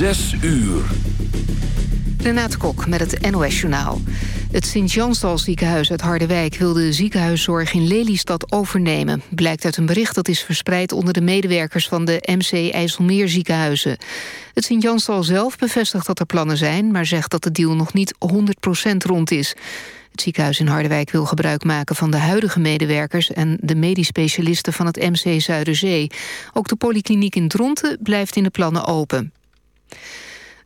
Zes uur. Renate Kok met het NOS Journaal. Het Sint-Jansdal ziekenhuis uit Harderwijk wil de ziekenhuiszorg in Lelystad overnemen. Blijkt uit een bericht dat is verspreid onder de medewerkers van de MC IJsselmeer ziekenhuizen. Het Sint-Jansdal zelf bevestigt dat er plannen zijn, maar zegt dat de deal nog niet 100% rond is. Het ziekenhuis in Harderwijk wil gebruik maken van de huidige medewerkers... en de medisch specialisten van het MC Zuiderzee. Ook de polykliniek in Dronten blijft in de plannen open.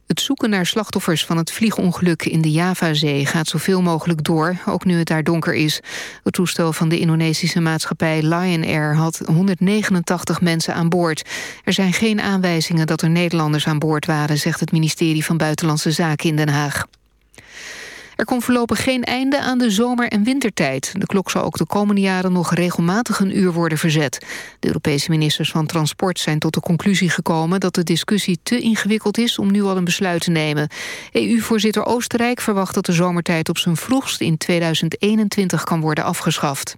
Het zoeken naar slachtoffers van het vliegongeluk in de Javazee gaat zoveel mogelijk door, ook nu het daar donker is. Het toestel van de Indonesische maatschappij Lion Air had 189 mensen aan boord. Er zijn geen aanwijzingen dat er Nederlanders aan boord waren, zegt het ministerie van Buitenlandse Zaken in Den Haag. Er komt voorlopig geen einde aan de zomer- en wintertijd. De klok zal ook de komende jaren nog regelmatig een uur worden verzet. De Europese ministers van Transport zijn tot de conclusie gekomen... dat de discussie te ingewikkeld is om nu al een besluit te nemen. EU-voorzitter Oostenrijk verwacht dat de zomertijd op zijn vroegst in 2021 kan worden afgeschaft.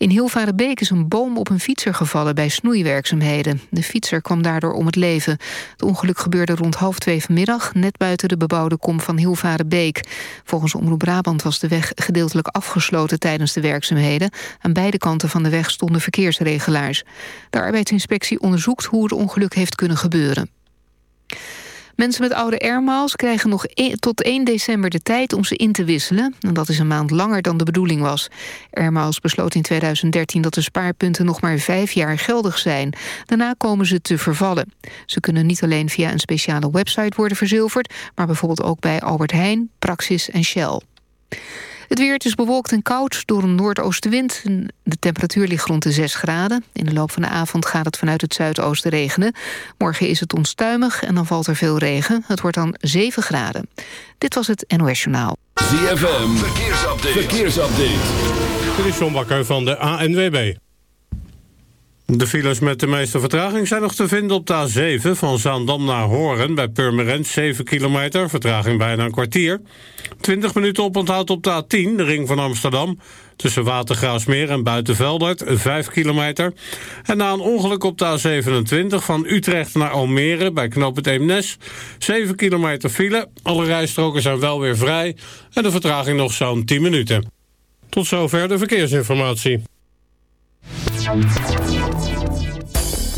In Hilvarenbeek is een boom op een fietser gevallen bij snoeiwerkzaamheden. De fietser kwam daardoor om het leven. Het ongeluk gebeurde rond half twee vanmiddag... net buiten de bebouwde kom van Hilvarenbeek. Volgens Omroep Brabant was de weg gedeeltelijk afgesloten tijdens de werkzaamheden. Aan beide kanten van de weg stonden verkeersregelaars. De arbeidsinspectie onderzoekt hoe het ongeluk heeft kunnen gebeuren. Mensen met oude airmiles krijgen nog e- tot 1 december de tijd om ze in te wisselen. En dat is een maand langer dan de bedoeling was. Airmiles besloot in 2013 dat de spaarpunten nog maar vijf jaar geldig zijn. Daarna komen ze te vervallen. Ze kunnen niet alleen via een speciale website worden verzilverd... maar bijvoorbeeld ook bij Albert Heijn, Praxis en Shell. Het weer is bewolkt en koud door een noordoostenwind. De temperatuur ligt rond de 6 graden. In de loop van de avond gaat het vanuit het zuidoosten regenen. Morgen is het onstuimig en dan valt er veel regen. Het wordt dan 7 graden. Dit was het NOS Journaal. ZFM, verkeersupdate. verkeersupdate. Dit is John Bakker van de ANWB. De files met de meeste vertraging zijn nog te vinden op de A7... van Zaandam naar Horen bij Purmerend, 7 kilometer. Vertraging bijna een kwartier. 20 minuten oponthoud op de A10, de ring van Amsterdam... tussen Watergraafsmeer en Buitenveldert, 5 kilometer. En na een ongeluk op de A27 van Utrecht naar Almere... bij Knoop het Eemnes, 7 kilometer file. Alle rijstroken zijn wel weer vrij... en de vertraging nog zo'n 10 minuten. Tot zover de verkeersinformatie.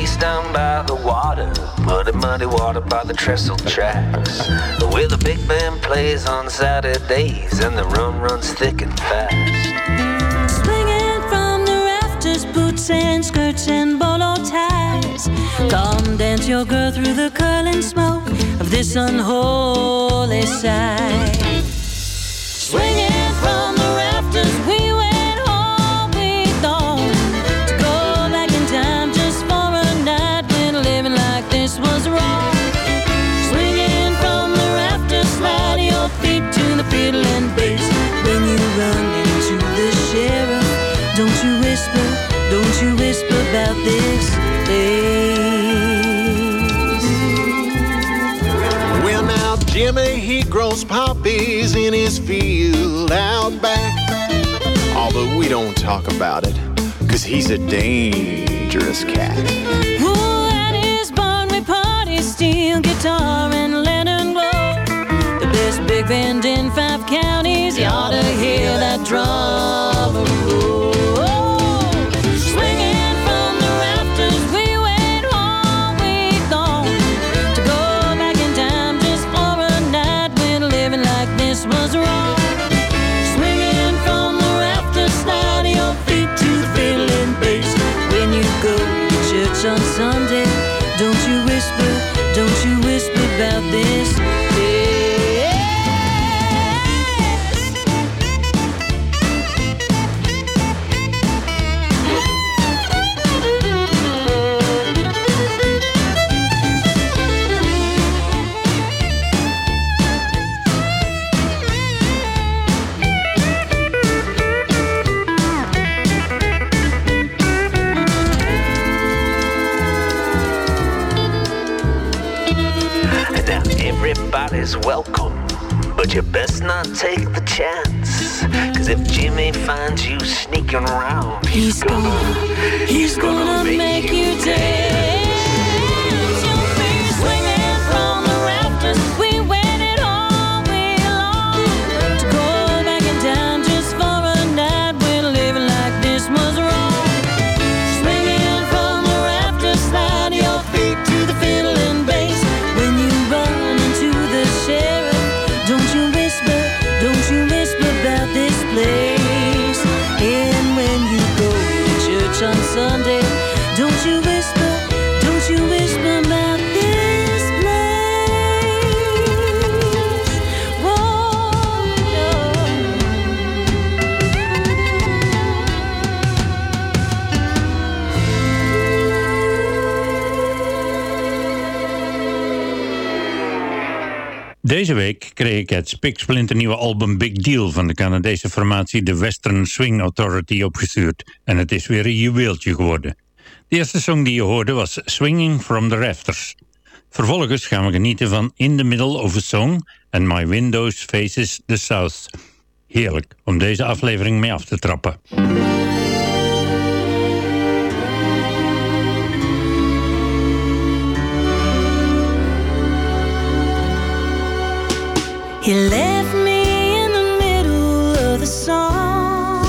There's down by the water, muddy, muddy water by the trestle tracks, where the big band plays on Saturdays and the rum runs thick and fast. Swinging from the rafters, boots and skirts and bolo ties. Come dance your girl through the curling smoke of this unholy sight. Swinging Jimmy, he grows poppies in his field out back. Although we don't talk about it, cause he's a dangerous cat. Ooh, at his barn we party, steel guitar and lantern glow. The best big band in five counties. You ought to hear that drum roll. If Jimmy finds you sneaking around, He's gonna, he's gonna make you dance. Deze week kreeg ik het spiksplinternieuwe album Big Deal van de Canadese formatie The Western Swing Authority opgestuurd. En het is weer een juweeltje geworden. De eerste song die je hoorde was Swinging from the Rafters. Vervolgens gaan we genieten van In the Middle of a Song en My Windows Faces the South. Heerlijk om deze aflevering mee af te trappen. He left me in the middle of the song.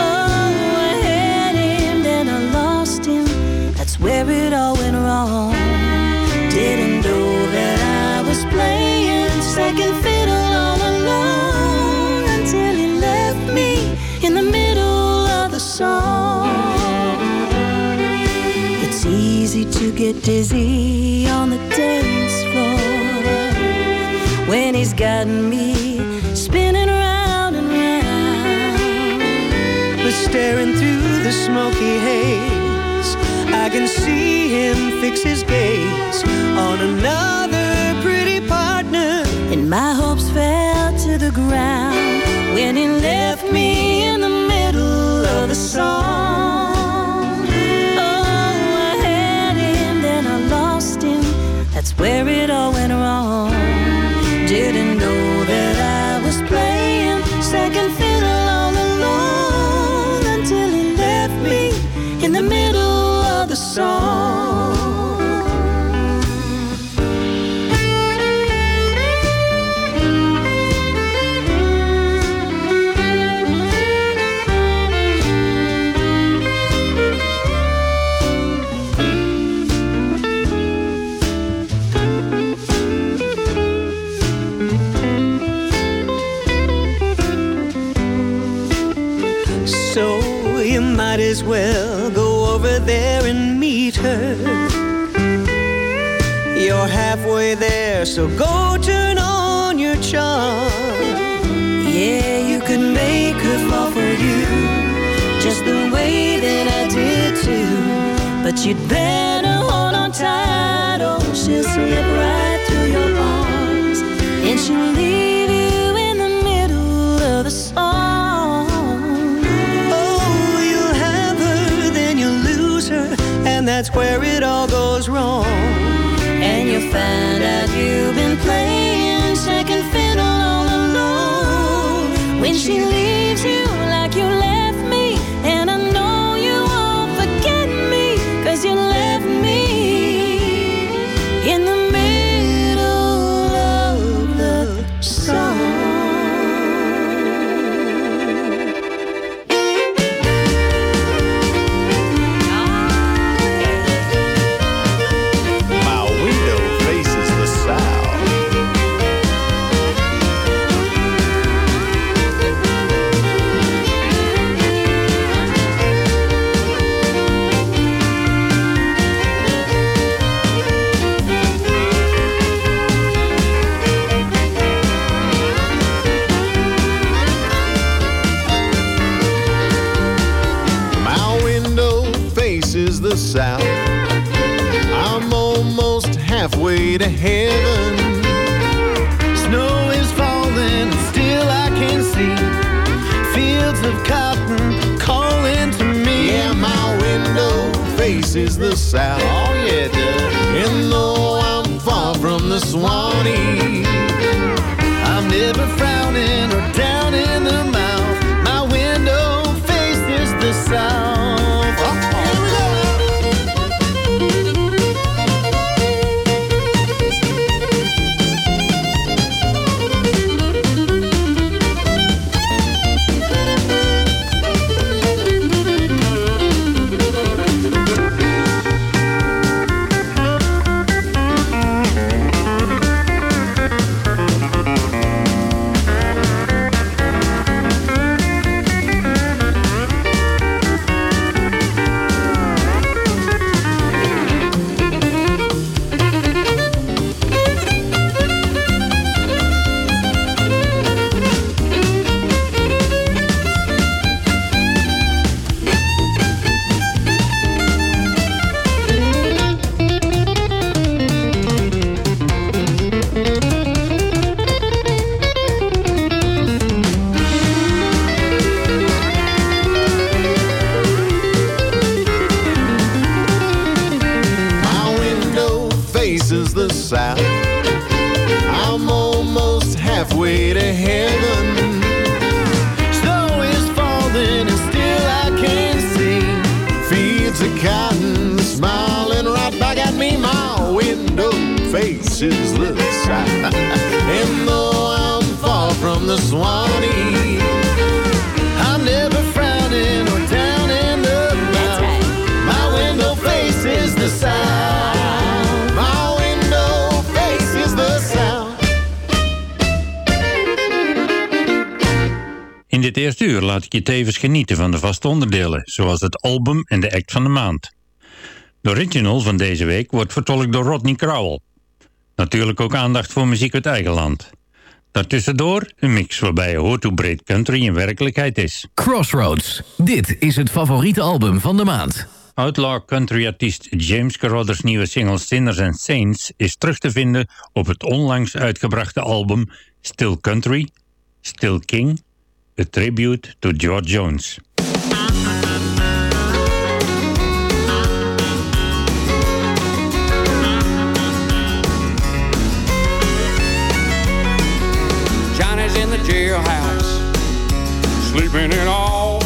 Oh, I had him, then I lost him. That's where it all went wrong. Didn't know that I was playing second fiddle all alone until he left me in the middle of the song. It's easy to get dizzy on the dance got me spinning round and round. But staring through the smoky haze, I can see him fix his gaze on another pretty partner. And my hopes fell to the ground when he left me in the middle of the song. Oh, I had him, then I lost him. That's where it all went wrong. So you might as well go over there and meet her. You're halfway there, so go turn on your charm. Yeah, you could make her fall for you just the way that I did too. But you'd better hold on tight, or she'll slip right through your arms, and she'll leave where it all goes wrong. And you'll find out you've been playing second fiddle all alone. When she leaves, heaven. Snow is falling, and still I can see fields of cotton calling to me. Yeah, my window faces the south. Oh, yeah, does. And though I'm far from the Swanee, I'm never frowning laat ik je tevens genieten van de vaste onderdelen, zoals het album en de act van de maand. De original van deze week wordt vertolkt door Rodney Crowell. Natuurlijk ook aandacht voor muziek uit eigen land. Daartussendoor een mix waarbij je hoort hoe breed country in werkelijkheid is. Crossroads. Dit is het favoriete album van de maand. Outlaw country-artiest James Carruthers nieuwe single Sinners and Saints is terug te vinden op het onlangs uitgebrachte album Still Country, Still King, a tribute to George Jones. Johnny's in the jailhouse, sleeping it off.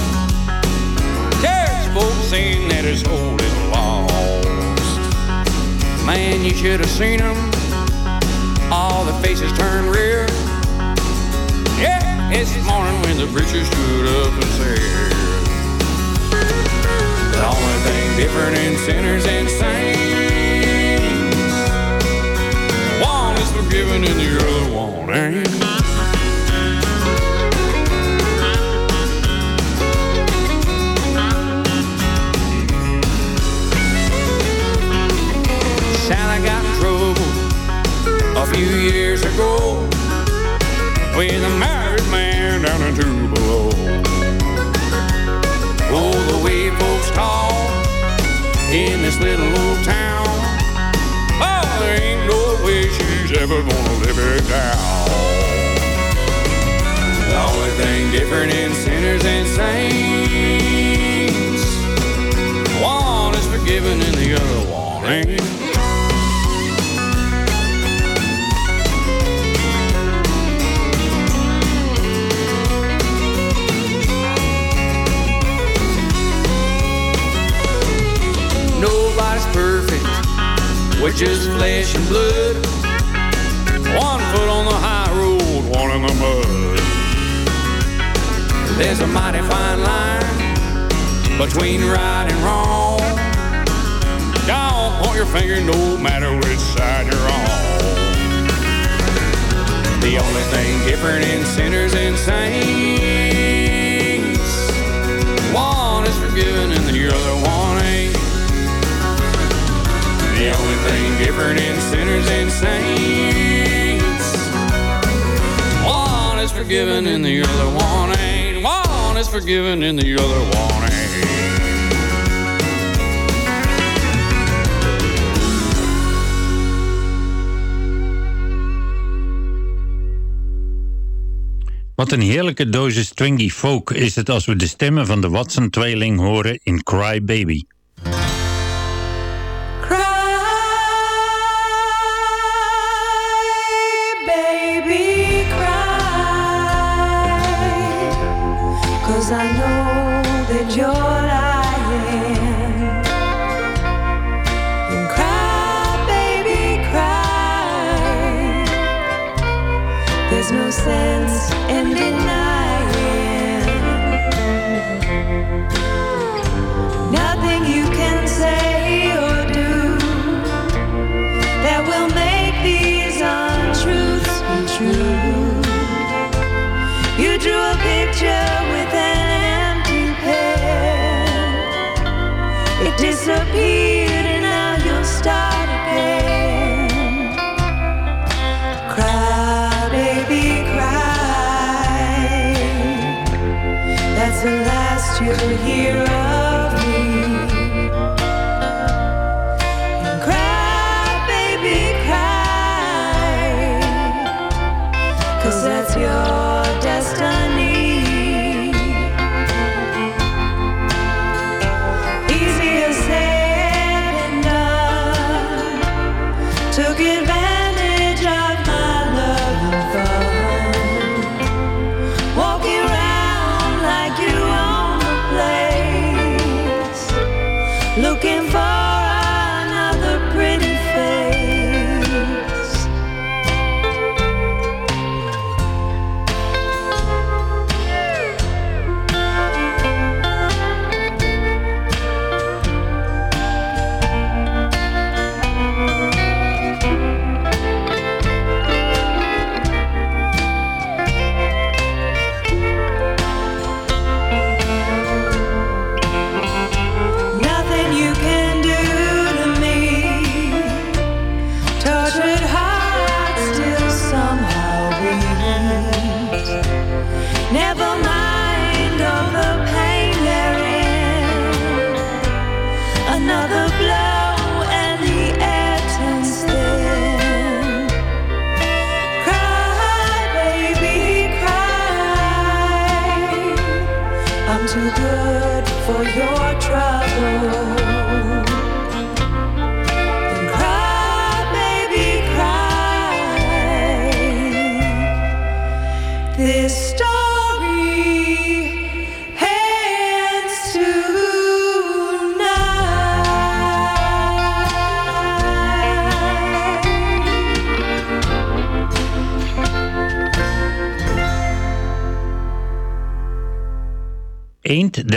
There's folks saying that his hold is lost. Man, you should have seen them. All the faces turned rear. Yeah, this morning when the preacher stood up and said, The only thing different in sinners and saints, one is forgiven and the other one ain't. Sally got in trouble a few years ago with a married man down in Tupelo. Oh, the way folks talk in this little old town. Oh, there ain't no way she's ever gonna live it down. The only thing different in sinners and saints, one is forgiven and the other one ain't. Just flesh and blood. One foot on the high road, one in the mud. There's a mighty fine line between right and wrong. Don't point your finger no matter which side you're on. The only thing different in sinners and saints, one is forgiven and the other one. The only thing different in sinners and saints, one is forgiven and the other one ain't. One is forgiven and the other one. Wat een heerlijke dosis twingy folk is het als we de stemmen van de Watson-tweeling horen in Cry baby,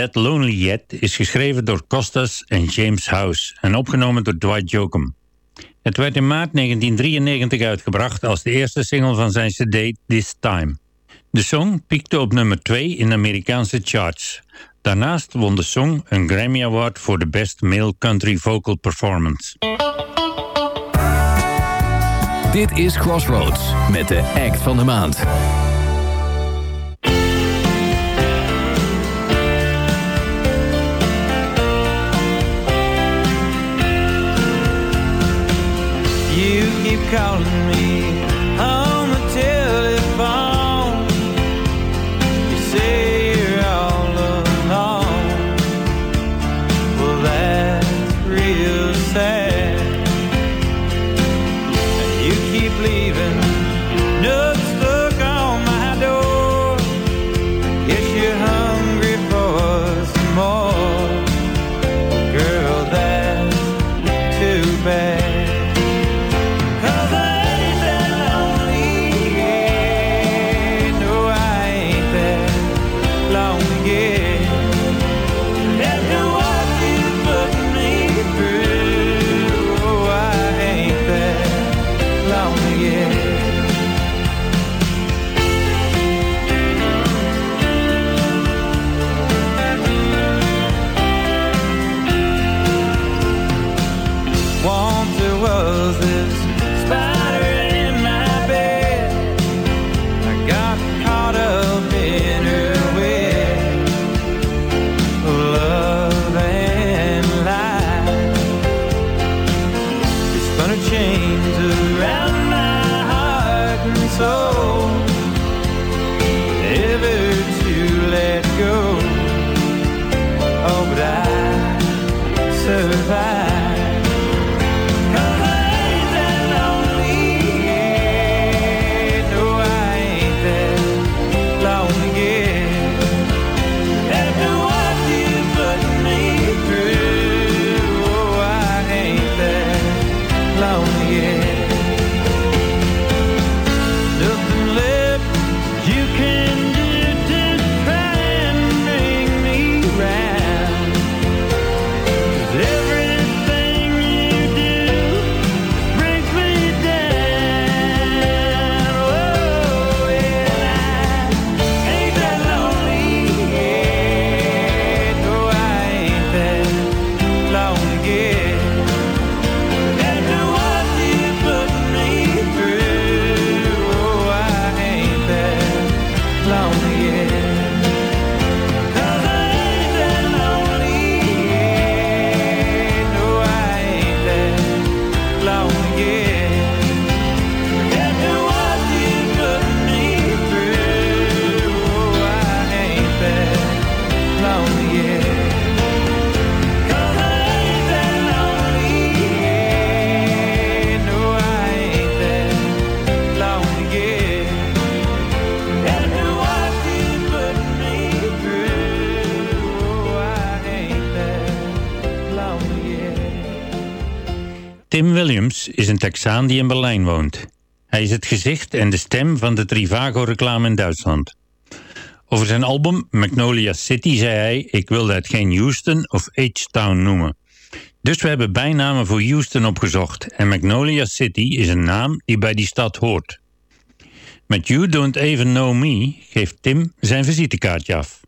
That Lonely Yet is geschreven door Costas en James House en opgenomen door Dwight Jokum. Het werd in maart 1993 uitgebracht als de eerste single van zijn cd This Time. De song piekte op nummer 2 in de Amerikaanse charts. Daarnaast won de song een Grammy Award voor de Best Male Country Vocal Performance. Dit is Crossroads met de act van de maand. Calling me Tim Williams is een Texaan die in Berlijn woont. Hij is het gezicht en de stem van de Trivago-reclame in Duitsland. Over zijn album Magnolia City zei hij... ik wilde het geen Houston of H-Town noemen. Dus we hebben bijnamen voor Houston opgezocht... en Magnolia City is een naam die bij die stad hoort. Met You Don't Even Know Me geeft Tim zijn visitekaartje af.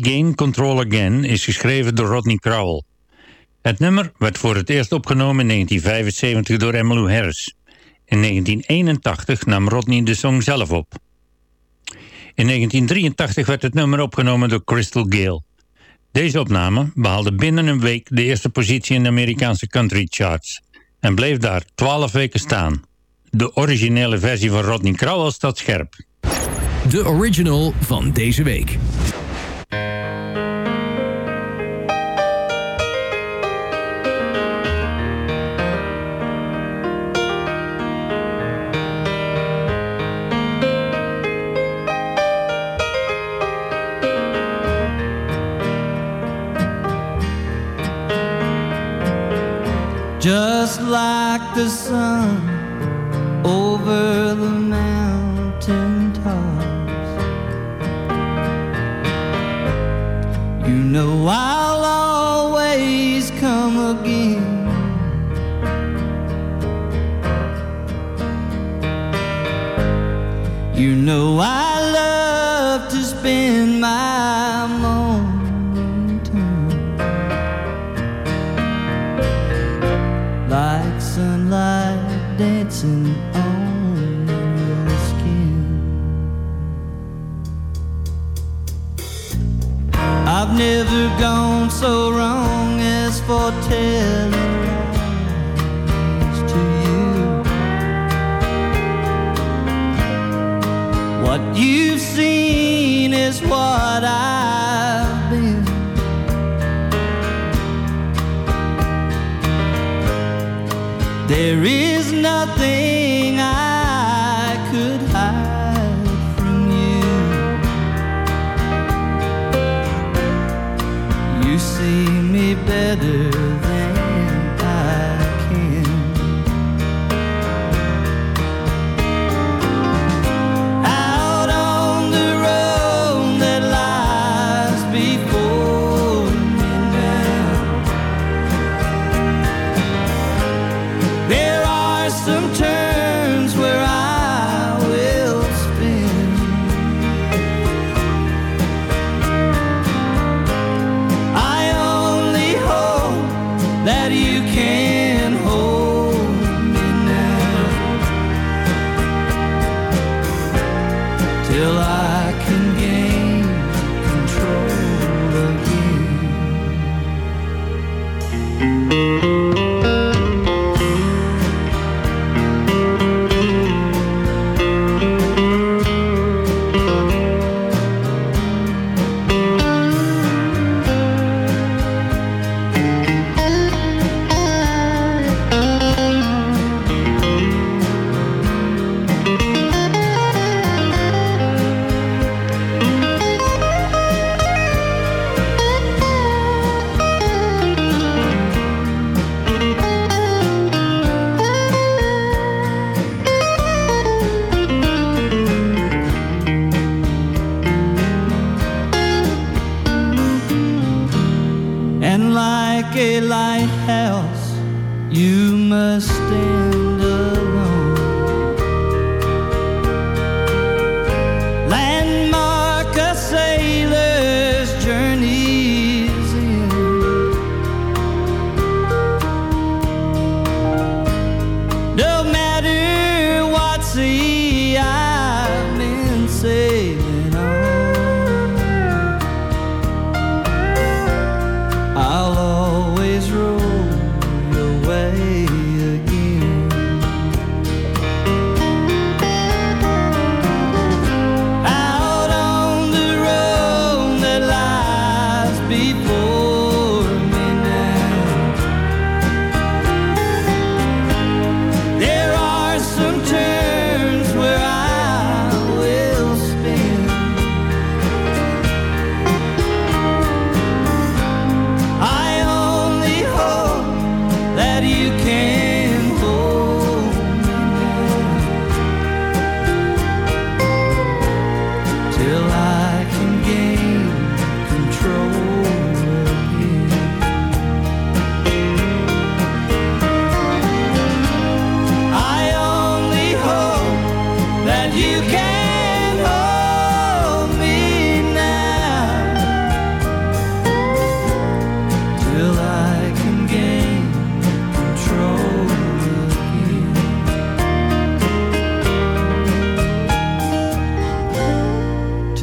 Gain Control Again is geschreven door Rodney Crowell. Het nummer werd voor het eerst opgenomen in 1975 door Emmylou Harris. In 1981 nam Rodney de song zelf op. In 1983 werd het nummer opgenomen door Crystal Gale. Deze opname behaalde binnen een week de eerste positie in de Amerikaanse country charts en bleef daar 12 weken staan. De originele versie van Rodney Crowell staat scherp. De original van deze week. Like the sun over the mountain tops. You know I'll always come again. You know I love to spend so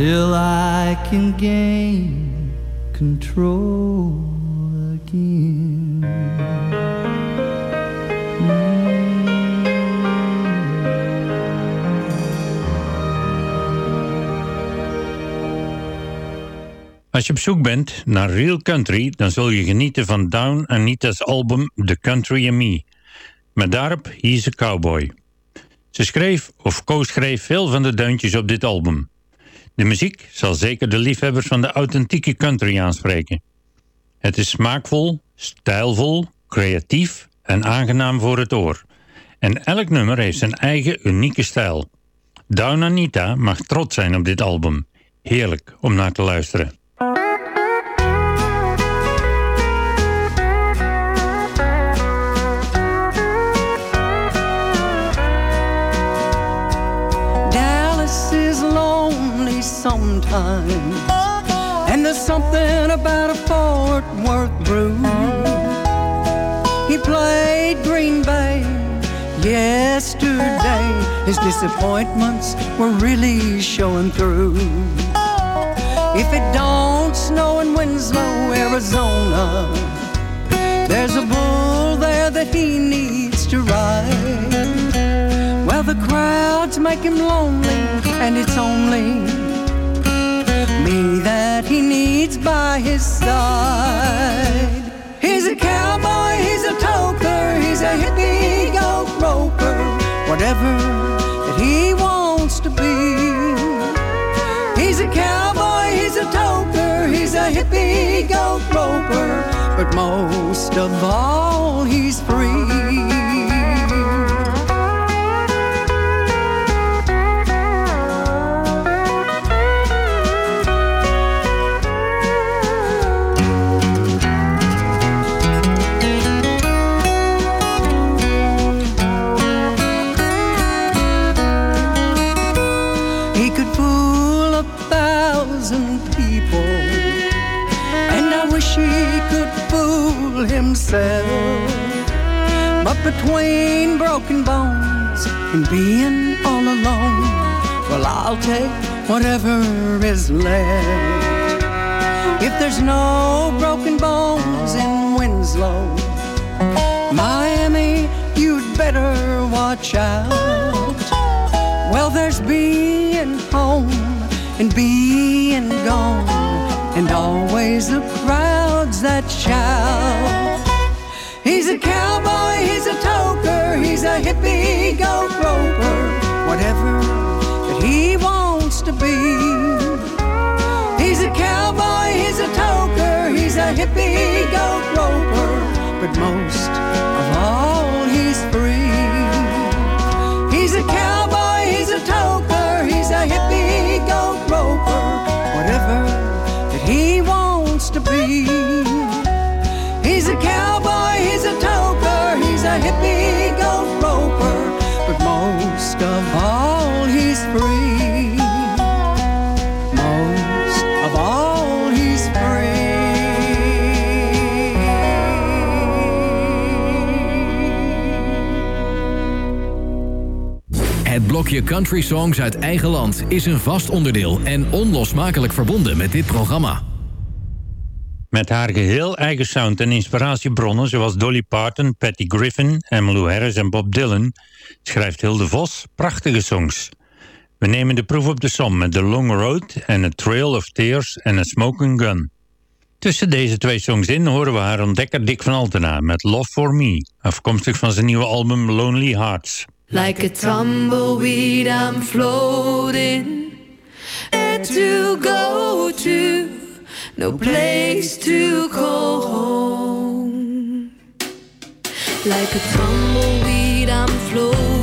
Till I can gain control again. Als je op zoek bent naar real country, dan zul je genieten van Down Anita's album The Country and Me. Met daarop He's a Cowboy. Ze schreef of co-schreef veel van de deuntjes op dit album. De muziek zal zeker de liefhebbers van de authentieke country aanspreken. Het is smaakvol, stijlvol, creatief en aangenaam voor het oor. En elk nummer heeft zijn eigen unieke stijl. Down Anita mag trots zijn op dit album. Heerlijk om naar te luisteren. Sometimes. And there's something about a Fort Worth brew. He played Green Bay yesterday. His disappointments were really showing through. If it don't snow in Winslow, Arizona, there's a bull there that he needs to ride. Well, the crowds make him lonely, and it's only that he needs by his side. He's a cowboy, he's a toker, he's a hippie goat roper, whatever that he wants to be. He's a cowboy, he's a toker, he's a hippie goat roper, but most of all, he's free. Between broken bones and being all alone, well, I'll take whatever is left. If there's no broken bones in Winslow, Miami, you'd better watch out. Well, there's being home and being gone, and always the crowds that shout. He's a cowboy, a toker, he's a hippie goat roper, whatever that he wants to be. He's a cowboy, he's a toker, he's a hippie goat roper, but most of all, he's free. Blokje Country Songs uit eigen land is een vast onderdeel en onlosmakelijk verbonden met dit programma. Met haar geheel eigen sound en inspiratiebronnen zoals Dolly Parton, Patty Griffin, Emmylou Harris en Bob Dylan schrijft Hilde Vos prachtige songs. We nemen de proef op de som met The Long Road en A Trail of Tears en A Smoking Gun. Tussen deze twee songs in horen we haar ontdekker Dick van Altena met Love For Me, afkomstig van zijn nieuwe album Lonely Hearts. Like a tumbleweed, I'm floating. Where to go to? No place to call home. Like a tumbleweed, I'm floating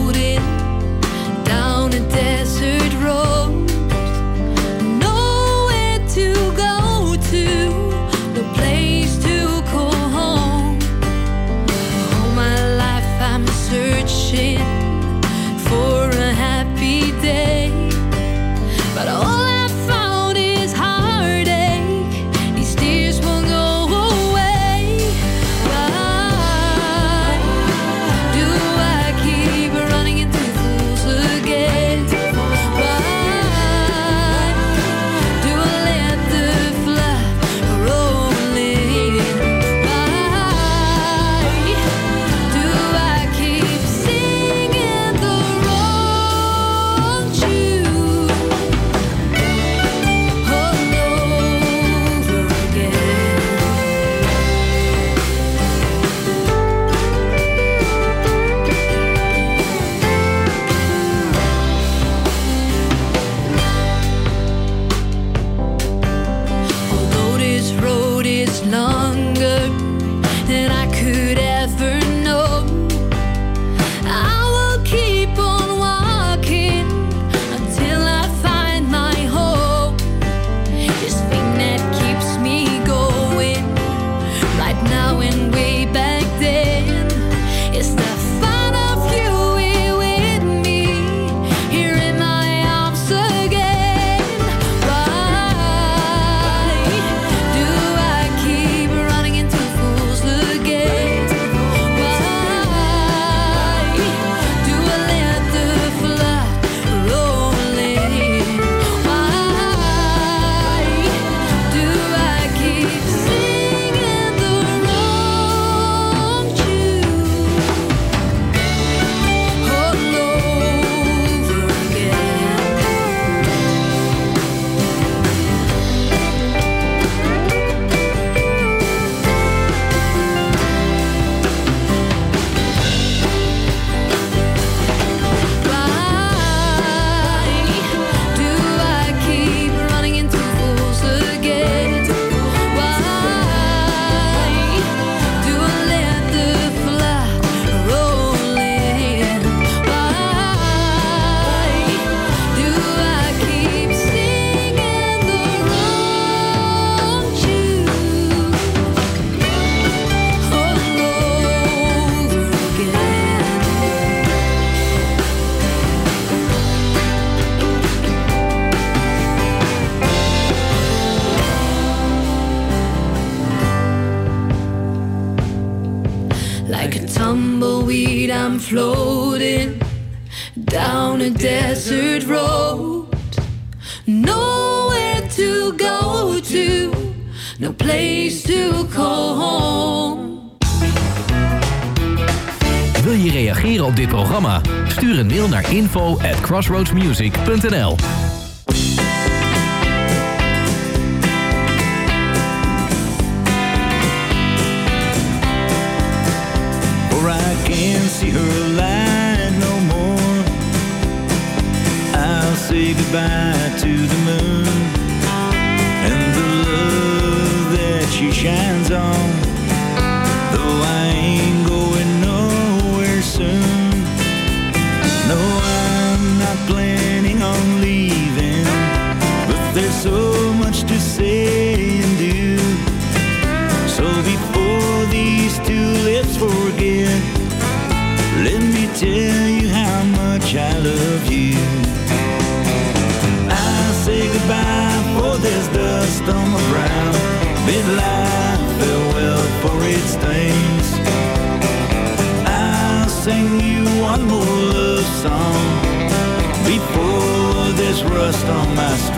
tumbleweed, I'm floating down a desert road. Nowhere to go to, no place to call home. Wil je reageren op dit programma? Stuur een mail naar info at crossroadsmusic.nl back. stains. I'll sing you one more love song Before this rust on my skin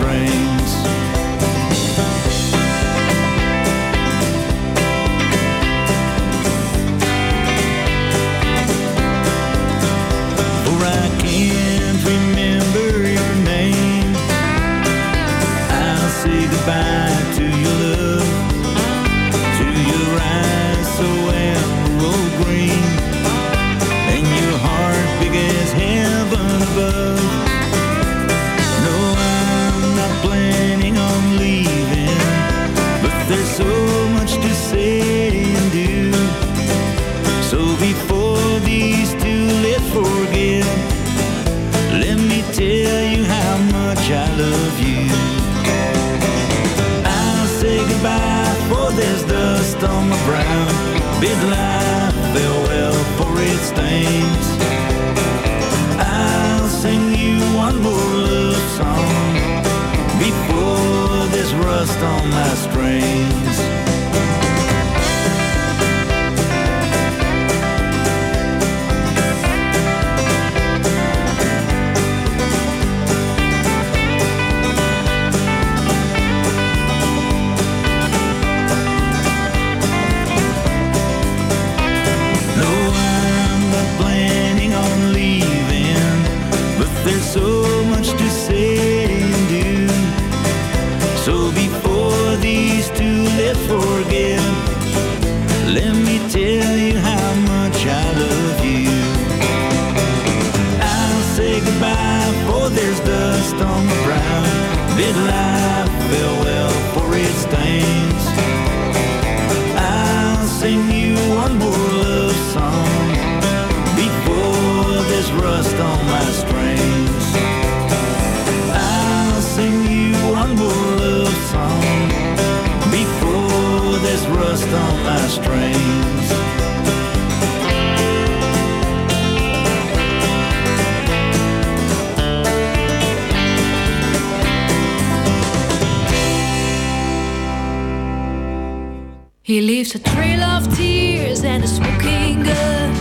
He leaves a trail of tears and a smoking gun.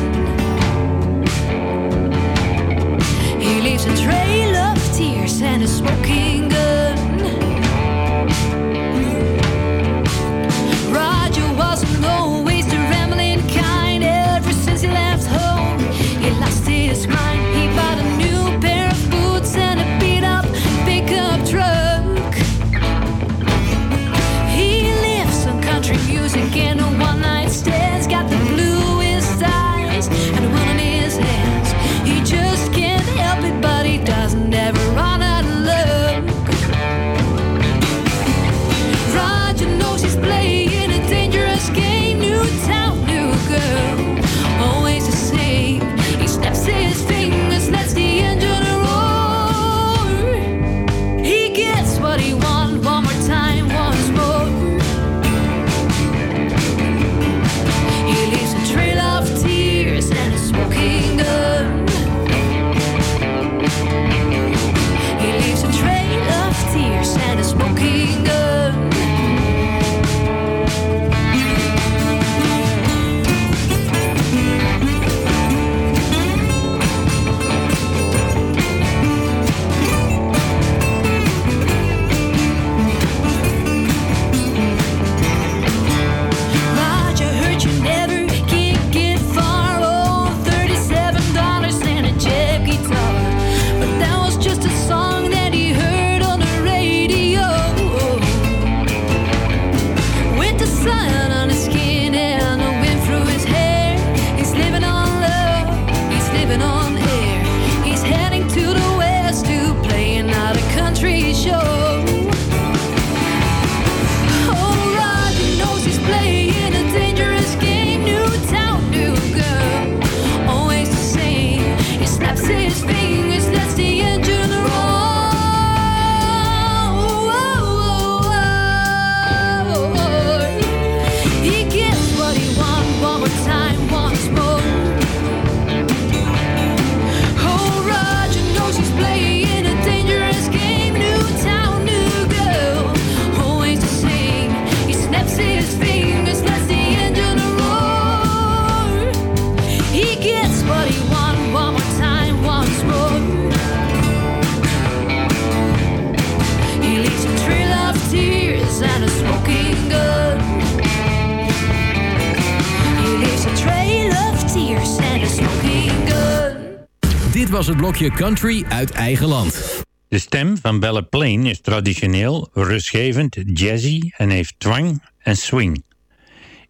He leaves a trail of tears and a smoking blokje Country uit eigen land. De stem van Bella Plain is traditioneel, rustgevend, jazzy en heeft twang en swing.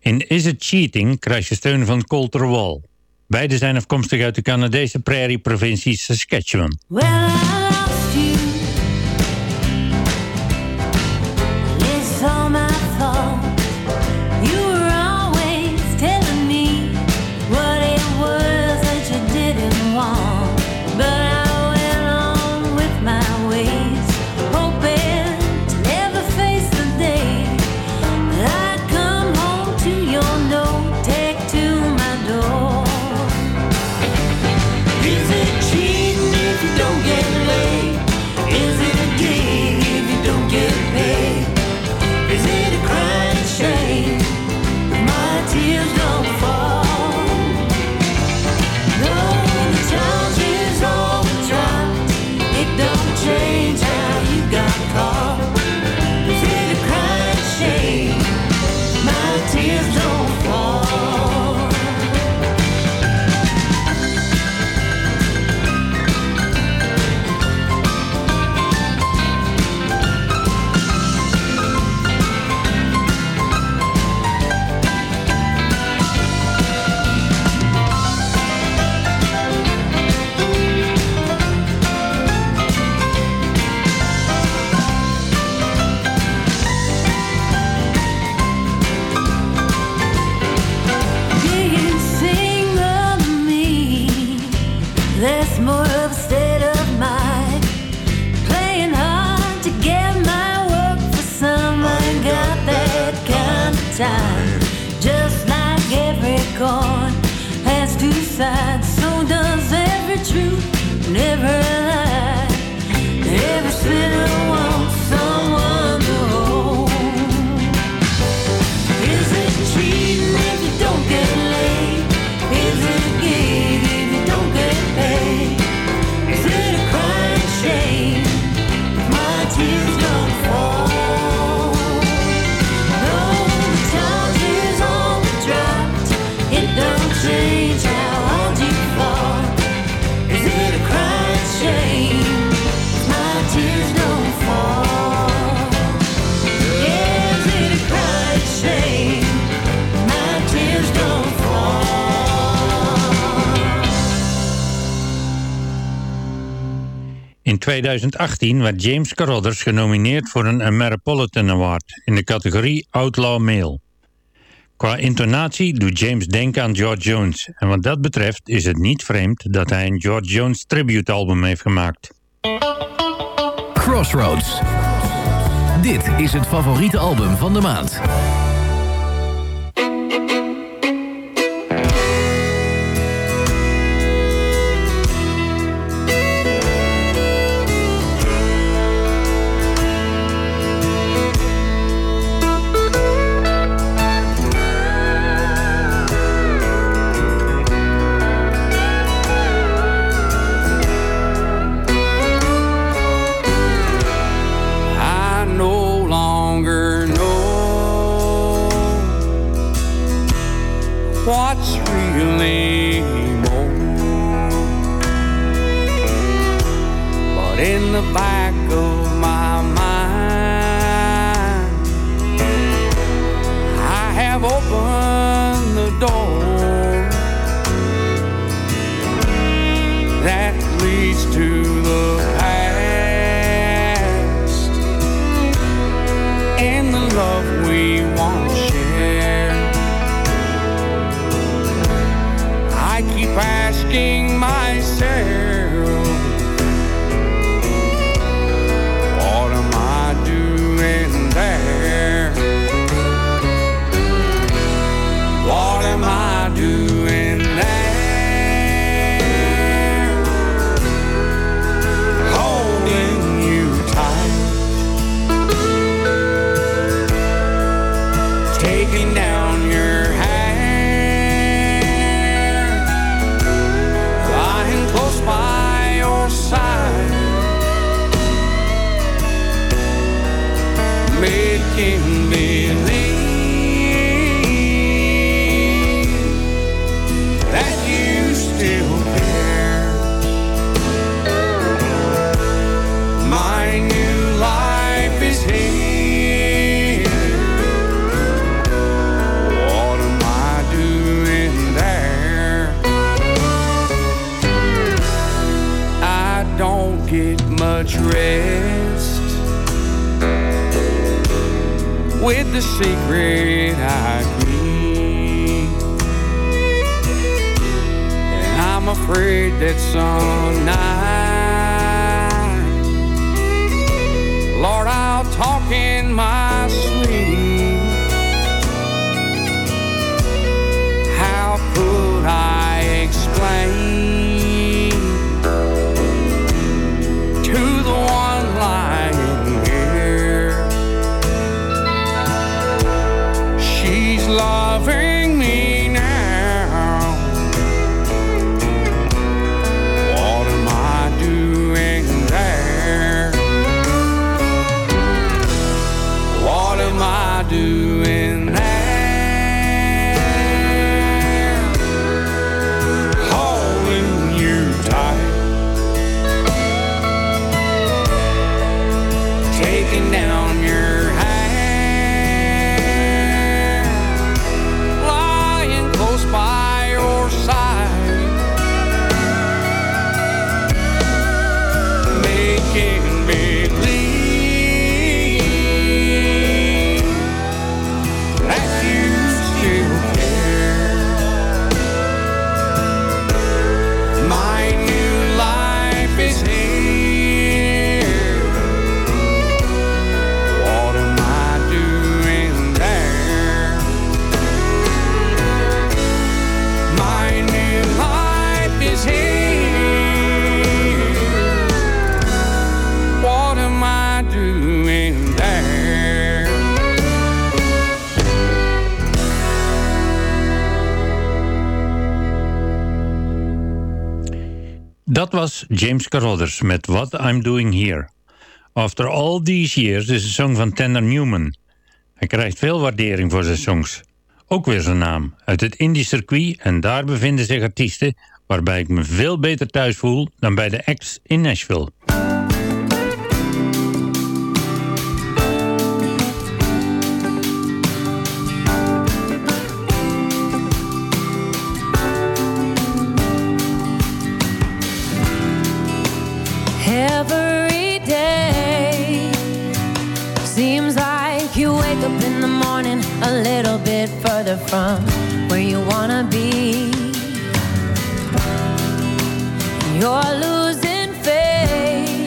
In Is It Cheating krijg je steun van Colter Wall. Beide zijn afkomstig uit de Canadese prairie-provincie Saskatchewan. Well, In 2018 werd James Carruthers genomineerd voor een Ameripolitan Award in de categorie Outlaw Male. Qua intonatie doet James denken aan George Jones en wat dat betreft is het niet vreemd dat hij een George Jones tributealbum heeft gemaakt. Crossroads. Dit is het favoriete album van de maand. Anymore. But in the back of my mind, I have opened the door that leads to the asking myself, what am I doing there? What am I doing there? Holding you tight. taking down much rest with the secret I keep. And I'm afraid that some night, Lord, I'll talk in my James Carruthers met What I'm Doing Here. After All These Years is een song van Tanner Newman. Hij krijgt veel waardering voor zijn songs. Ook weer zijn naam, uit het indie circuit en daar bevinden zich artiesten waarbij ik me veel beter thuis voel dan bij de acts in Nashville. Bit further from where you wanna be. You're losing faith.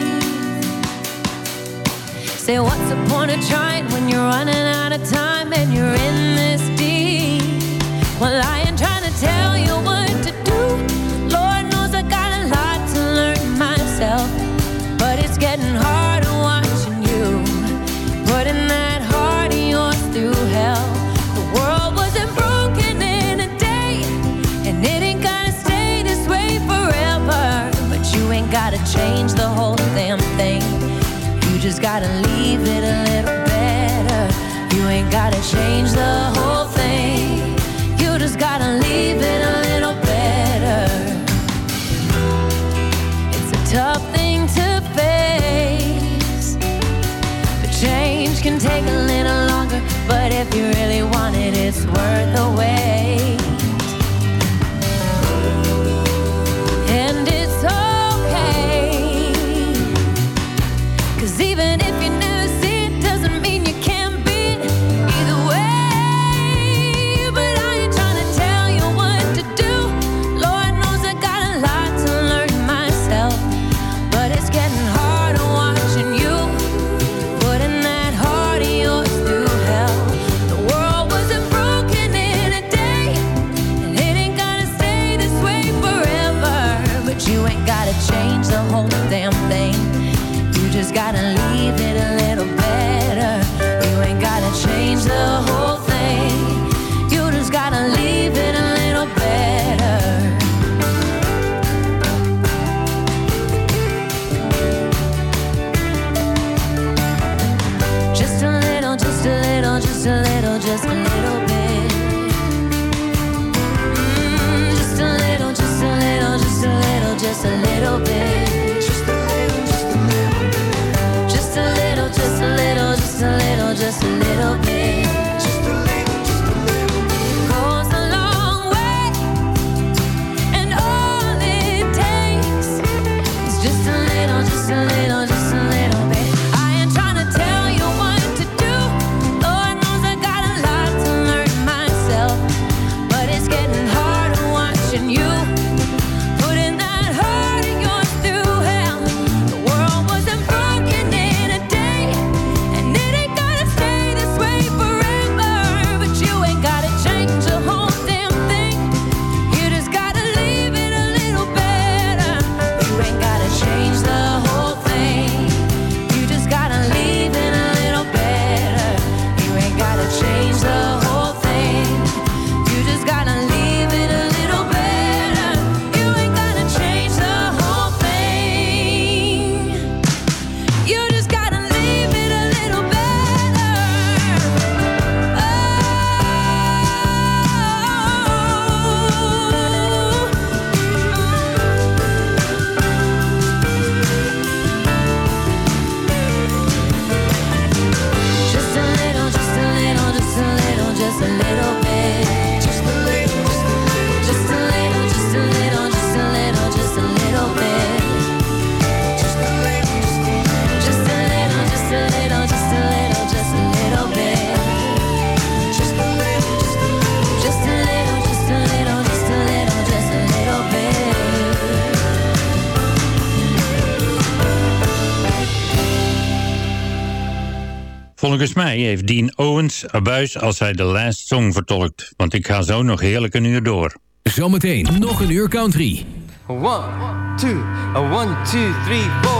Say, what's the point of trying when you're running out of time and you're in this deep? Well, I ain't trying to tell you what to do. Lord knows I got a lot to learn myself. But it's getting harder change the whole damn thing You just gotta leave it a little better You ain't gotta change the whole thing You just gotta leave it a little better it's a tough thing to face. But change can take a little longer. But if you really want it, it's worth the wait. Volgens mij heeft Dean Owens abuis als hij de last song vertolkt. Want ik ga zo nog heerlijk een uur door. Zometeen nog een uur country. One, two, one, two, three, four.